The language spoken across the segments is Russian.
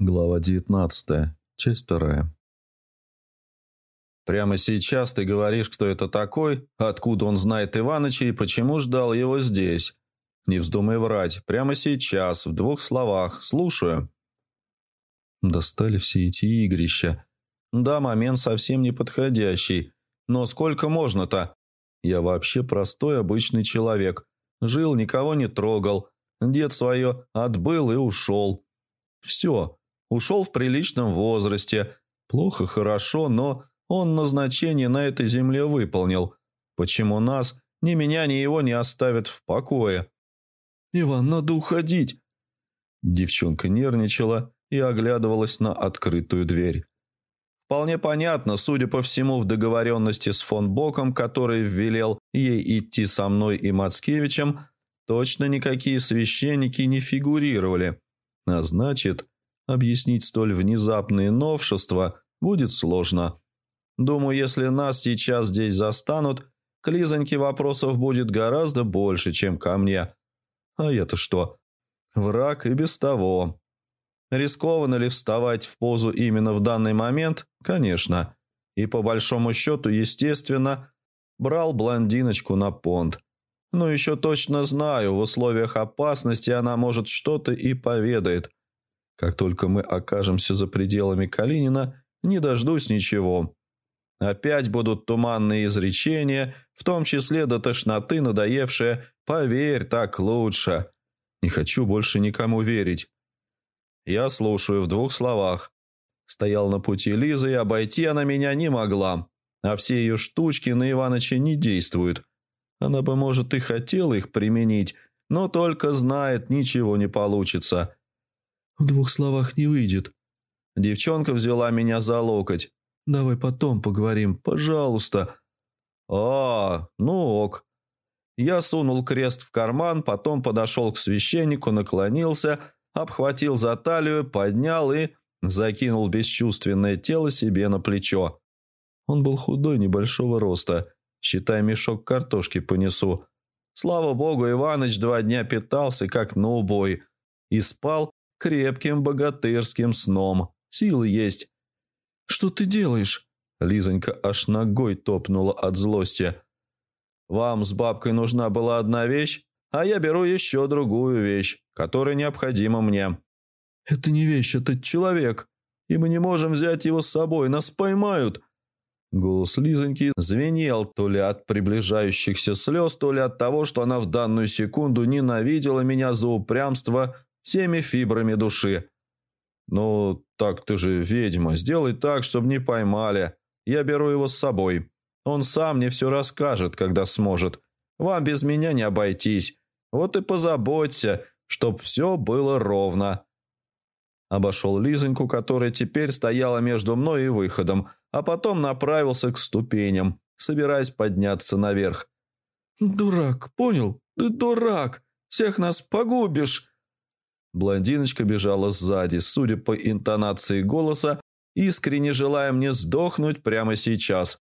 Глава 19. Часть вторая. «Прямо сейчас ты говоришь, кто это такой, откуда он знает Иваныча и почему ждал его здесь. Не вздумай врать. Прямо сейчас, в двух словах. Слушаю». Достали все эти игрища. Да, момент совсем неподходящий. Но сколько можно-то? Я вообще простой обычный человек. Жил, никого не трогал. Дед свое отбыл и ушел. Все. Ушел в приличном возрасте. Плохо, хорошо, но он назначение на этой земле выполнил. Почему нас, ни меня, ни его не оставят в покое? «Иван, надо уходить!» Девчонка нервничала и оглядывалась на открытую дверь. Вполне понятно, судя по всему, в договоренности с фон Боком, который велел ей идти со мной и Мацкевичем, точно никакие священники не фигурировали. А значит, Объяснить столь внезапные новшества будет сложно. Думаю, если нас сейчас здесь застанут, к Лизоньке вопросов будет гораздо больше, чем ко мне. А это что? Враг и без того. Рискованно ли вставать в позу именно в данный момент? Конечно. И по большому счету, естественно, брал блондиночку на понт. Но еще точно знаю, в условиях опасности она может что-то и поведает – как только мы окажемся за пределами Калинина, не дождусь ничего. Опять будут туманные изречения, в том числе до тошноты надоевшие «поверь, так лучше». Не хочу больше никому верить. Я слушаю в двух словах. Стоял на пути Лизы, и обойти она меня не могла. А все ее штучки на Иваныча не действуют. Она бы, может, и хотела их применить, но только знает, ничего не получится. В двух словах не выйдет. Девчонка взяла меня за локоть. Давай потом поговорим, пожалуйста. А, ну ок. Я сунул крест в карман, потом подошел к священнику, наклонился, обхватил за талию, поднял и закинул бесчувственное тело себе на плечо. Он был худой, небольшого роста. Считай, мешок картошки понесу. Слава богу, Иваныч два дня питался, как на убой, и спал, крепким богатырским сном. Силы есть. «Что ты делаешь?» Лизонька аж ногой топнула от злости. «Вам с бабкой нужна была одна вещь, а я беру еще другую вещь, которая необходима мне». «Это не вещь, это человек, и мы не можем взять его с собой, нас поймают». Голос Лизоньки звенел то ли от приближающихся слез, то ли от того, что она в данную секунду ненавидела меня за упрямство всеми фибрами души. «Ну, так ты же ведьма, сделай так, чтобы не поймали. Я беру его с собой. Он сам мне все расскажет, когда сможет. Вам без меня не обойтись. Вот и позаботься, чтоб все было ровно». Обошел Лизоньку, которая теперь стояла между мной и выходом, а потом направился к ступеням, собираясь подняться наверх. «Дурак, понял? Дурак! Всех нас погубишь!» Блондиночка бежала сзади, судя по интонации голоса, искренне желая мне сдохнуть прямо сейчас.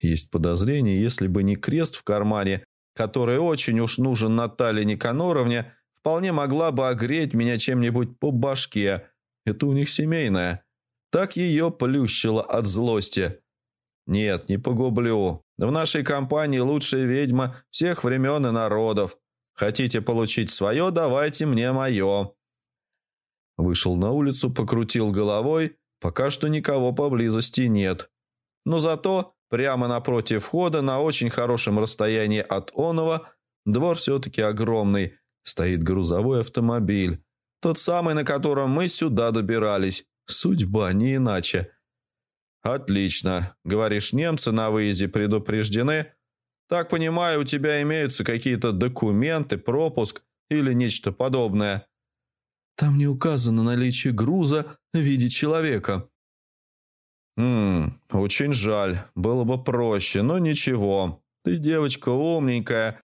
Есть подозрение, если бы не крест в кармане, который очень уж нужен Наталье Никаноровне, вполне могла бы огреть меня чем-нибудь по башке. Это у них семейное. Так ее плющило от злости. Нет, не погублю. В нашей компании лучшая ведьма всех времен и народов. Хотите получить свое, давайте мне мое. Вышел на улицу, покрутил головой. Пока что никого поблизости нет. Но зато прямо напротив входа, на очень хорошем расстоянии от Онова, двор все-таки огромный, стоит грузовой автомобиль. Тот самый, на котором мы сюда добирались. Судьба, не иначе. «Отлично. Говоришь, немцы на выезде предупреждены? Так понимаю, у тебя имеются какие-то документы, пропуск или нечто подобное?» Там не указано наличие груза в виде человека. «Ммм, очень жаль. Было бы проще, но ничего. Ты девочка умненькая.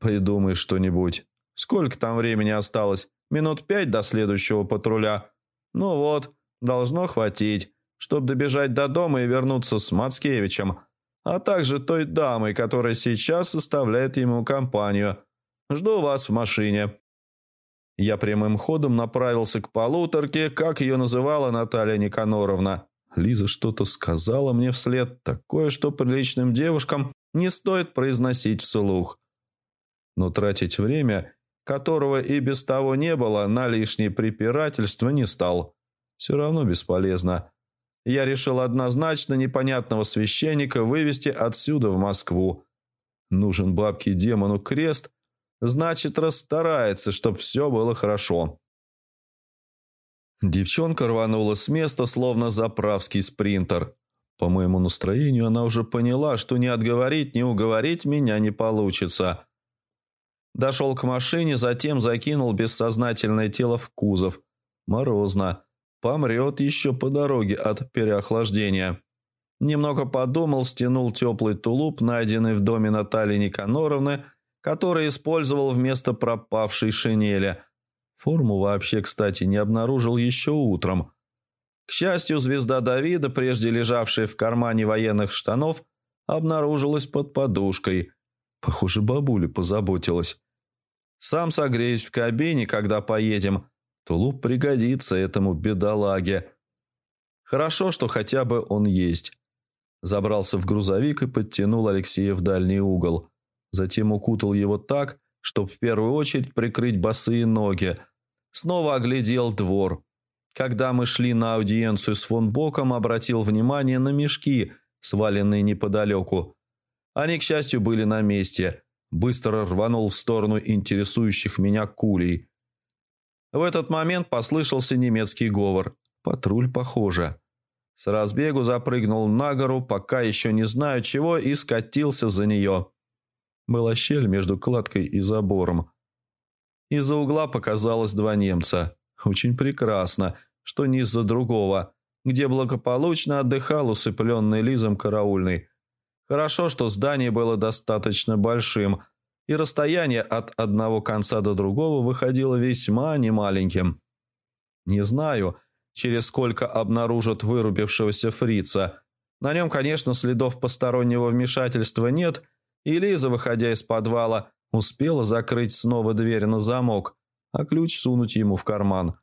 Придумай что-нибудь. Сколько там времени осталось? Минут пять до следующего патруля. Ну вот, должно хватить, чтобы добежать до дома и вернуться с Мацкевичем, а также той дамой, которая сейчас составляет ему компанию. Жду вас в машине». Я прямым ходом направился к полуторке, как ее называла Наталья Никаноровна. Лиза что-то сказала мне вслед, такое, что приличным девушкам не стоит произносить вслух. Но тратить время, которого и без того не было, на лишние препирательства не стал. Все равно бесполезно. Я решил однозначно непонятного священника вывести отсюда в Москву. Нужен бабке демону крест, значит, расстарается, чтоб все было хорошо. Девчонка рванула с места, словно заправский спринтер. По моему настроению она уже поняла, что ни отговорить, ни уговорить меня не получится. Дошел к машине, затем закинул бессознательное тело в кузов. Морозно. Помрет еще по дороге от переохлаждения. Немного подумал, стянул теплый тулуп, найденный в доме Натальи Никаноровны, который использовал вместо пропавшей шинели – Форму вообще, кстати, не обнаружил еще утром. К счастью, звезда Давида, прежде лежавшая в кармане военных штанов, обнаружилась под подушкой. Похоже, бабуля позаботилась. Сам согреюсь в кабине, когда поедем. Тулуп пригодится этому бедолаге. Хорошо, что хотя бы он есть. Забрался в грузовик и подтянул Алексея в дальний угол. Затем укутал его так, чтобы в первую очередь прикрыть босые ноги. Снова оглядел двор. Когда мы шли на аудиенцию с фон Боком, обратил внимание на мешки, сваленные неподалеку. Они, к счастью, были на месте. Быстро рванул в сторону интересующих меня кулей. В этот момент послышался немецкий говор. Патруль, похоже. С разбегу запрыгнул на гору, пока еще не знаю чего, и скатился за нее. Была щель между кладкой и забором. Из-за угла показалось два немца. Очень прекрасно, что не из-за другого, где благополучно отдыхал усыпленный лизом караульный. Хорошо, что здание было достаточно большим, и расстояние от одного конца до другого выходило весьма немаленьким. Не знаю, через сколько обнаружат вырубившегося фрица. На нем, конечно, следов постороннего вмешательства нет – и Лиза, выходя из подвала, успела закрыть снова дверь на замок, а ключ сунуть ему в карман.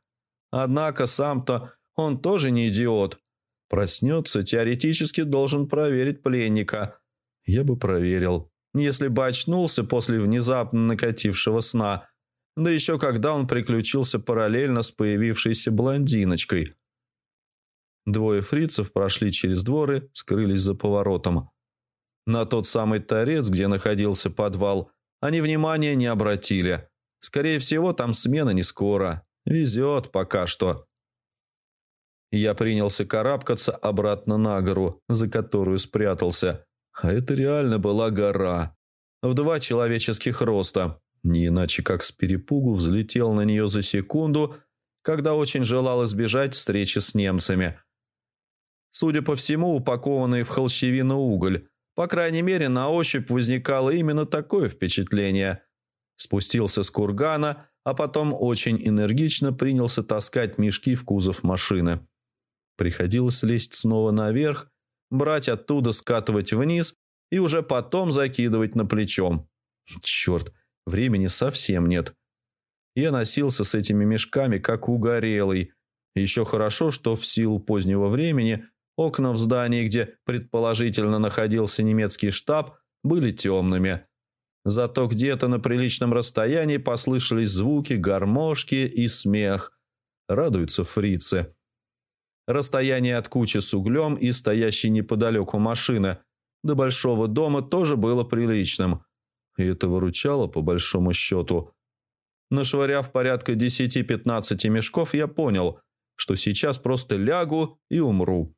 Однако сам-то он тоже не идиот. Проснется, теоретически должен проверить пленника. Я бы проверил, если бы очнулся после внезапно накатившего сна. Да еще когда он приключился параллельно с появившейся блондиночкой. Двое фрицев прошли через дворы, скрылись за поворотом. На тот самый торец, где находился подвал, они внимания не обратили. Скорее всего, там смена не скоро. Везет пока что. Я принялся карабкаться обратно на гору, за которую спрятался. А это реально была гора. В два человеческих роста. Не иначе как с перепугу взлетел на нее за секунду, когда очень желал избежать встречи с немцами. Судя по всему, упакованный в холщевину уголь по крайней мере, на ощупь возникало именно такое впечатление. Спустился с кургана, а потом очень энергично принялся таскать мешки в кузов машины. Приходилось лезть снова наверх, брать оттуда, скатывать вниз и уже потом закидывать на плечом. Черт, времени совсем нет. Я носился с этими мешками, как угорелый. Еще хорошо, что в силу позднего времени Окна в здании, где предположительно находился немецкий штаб, были темными. Зато где-то на приличном расстоянии послышались звуки гармошки и смех. Радуются фрицы. Расстояние от кучи с углем и стоящей неподалеку машины до большого дома тоже было приличным. И это выручало по большому счету. Нашвыряв порядка 10-15 мешков, я понял, что сейчас просто лягу и умру.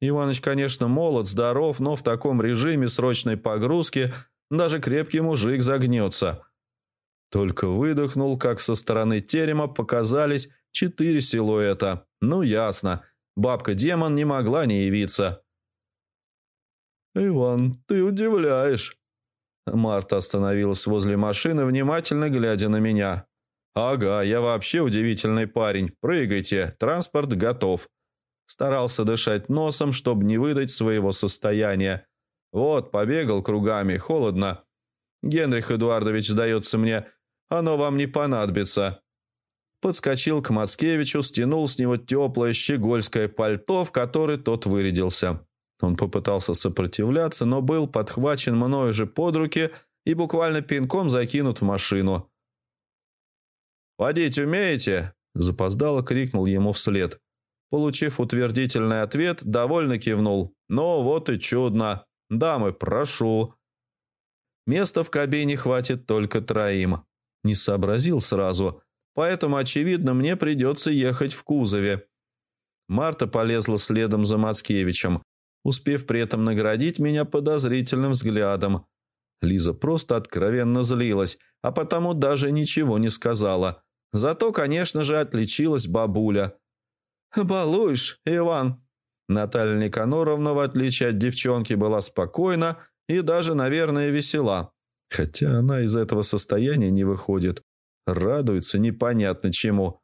Иваныч, конечно, молод, здоров, но в таком режиме срочной погрузки даже крепкий мужик загнется. Только выдохнул, как со стороны терема показались четыре силуэта. Ну, ясно. Бабка-демон не могла не явиться. «Иван, ты удивляешь». Марта остановилась возле машины, внимательно глядя на меня. «Ага, я вообще удивительный парень. Прыгайте, транспорт готов». Старался дышать носом, чтобы не выдать своего состояния. Вот, побегал кругами, холодно. Генрих Эдуардович, сдается мне, оно вам не понадобится. Подскочил к Мацкевичу, стянул с него теплое щегольское пальто, в которое тот вырядился. Он попытался сопротивляться, но был подхвачен мною же под руки и буквально пинком закинут в машину. «Водить умеете?» – запоздало крикнул ему вслед. Получив утвердительный ответ, довольно кивнул. «Ну вот и чудно. Дамы, прошу». Места в кабине хватит только троим. Не сообразил сразу, поэтому, очевидно, мне придется ехать в кузове. Марта полезла следом за Мацкевичем, успев при этом наградить меня подозрительным взглядом. Лиза просто откровенно злилась, а потому даже ничего не сказала. Зато, конечно же, отличилась бабуля. «Балуешь, Иван!» Наталья Никаноровна, в отличие от девчонки, была спокойна и даже, наверное, весела. Хотя она из этого состояния не выходит. Радуется непонятно чему.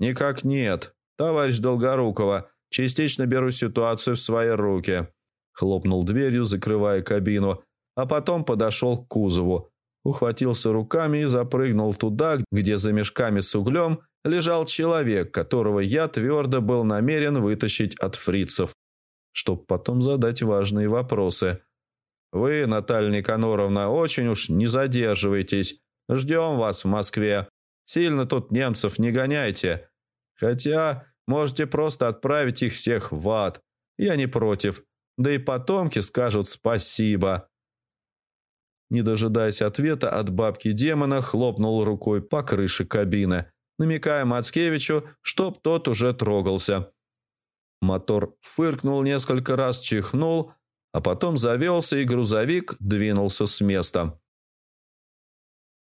«Никак нет, товарищ Долгорукова. Частично беру ситуацию в свои руки». Хлопнул дверью, закрывая кабину, а потом подошел к кузову. Ухватился руками и запрыгнул туда, где за мешками с углем лежал человек, которого я твердо был намерен вытащить от фрицев, чтобы потом задать важные вопросы. «Вы, Наталья Никаноровна, очень уж не задерживайтесь. Ждем вас в Москве. Сильно тут немцев не гоняйте. Хотя можете просто отправить их всех в ад. Я не против. Да и потомки скажут спасибо». Не дожидаясь ответа от бабки демона, хлопнул рукой по крыше кабины, намекая Мацкевичу, чтоб тот уже трогался. Мотор фыркнул несколько раз, чихнул, а потом завелся, и грузовик двинулся с места.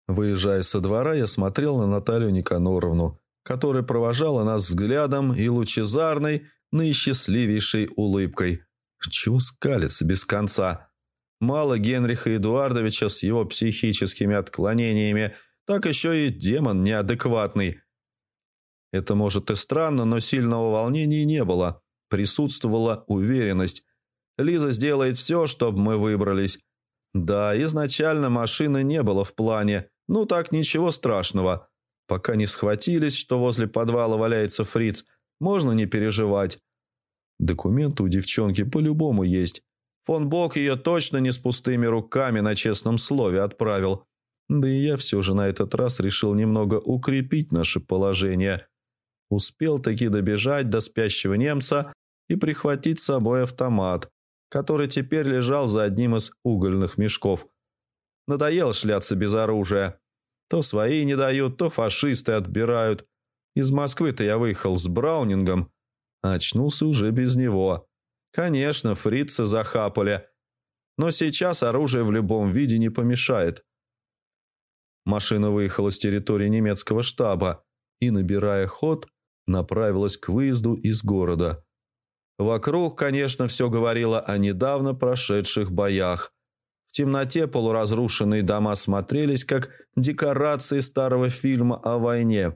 Выезжая со двора, я смотрел на Наталью Никаноровну, которая провожала нас взглядом и лучезарной, наисчастливейшей улыбкой. Чего скалится без конца? Мало Генриха Эдуардовича с его психическими отклонениями, так еще и демон неадекватный. Это может и странно, но сильного волнения не было. Присутствовала уверенность. Лиза сделает все, чтобы мы выбрались. Да, изначально машины не было в плане, ну так ничего страшного. Пока не схватились, что возле подвала валяется фриц, можно не переживать. Документы у девчонки по-любому есть. Фон Бок ее точно не с пустыми руками на честном слове отправил. Да и я все же на этот раз решил немного укрепить наше положение. Успел таки добежать до спящего немца и прихватить с собой автомат, который теперь лежал за одним из угольных мешков. Надоело шляться без оружия. То свои не дают, то фашисты отбирают. Из Москвы-то я выехал с Браунингом, очнулся уже без него. Конечно, фрицы захапали, но сейчас оружие в любом виде не помешает. Машина выехала с территории немецкого штаба и, набирая ход, направилась к выезду из города. Вокруг, конечно, все говорило о недавно прошедших боях. В темноте полуразрушенные дома смотрелись как декорации старого фильма о войне.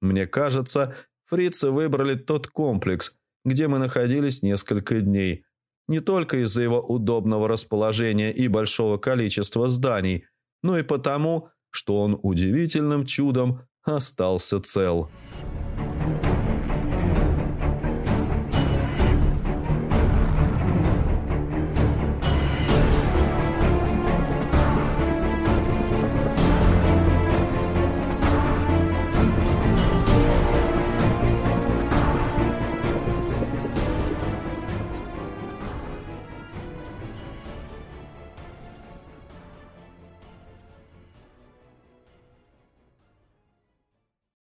Мне кажется, фрицы выбрали тот комплекс, где мы находились несколько дней. Не только из-за его удобного расположения и большого количества зданий, но и потому, что он удивительным чудом остался цел.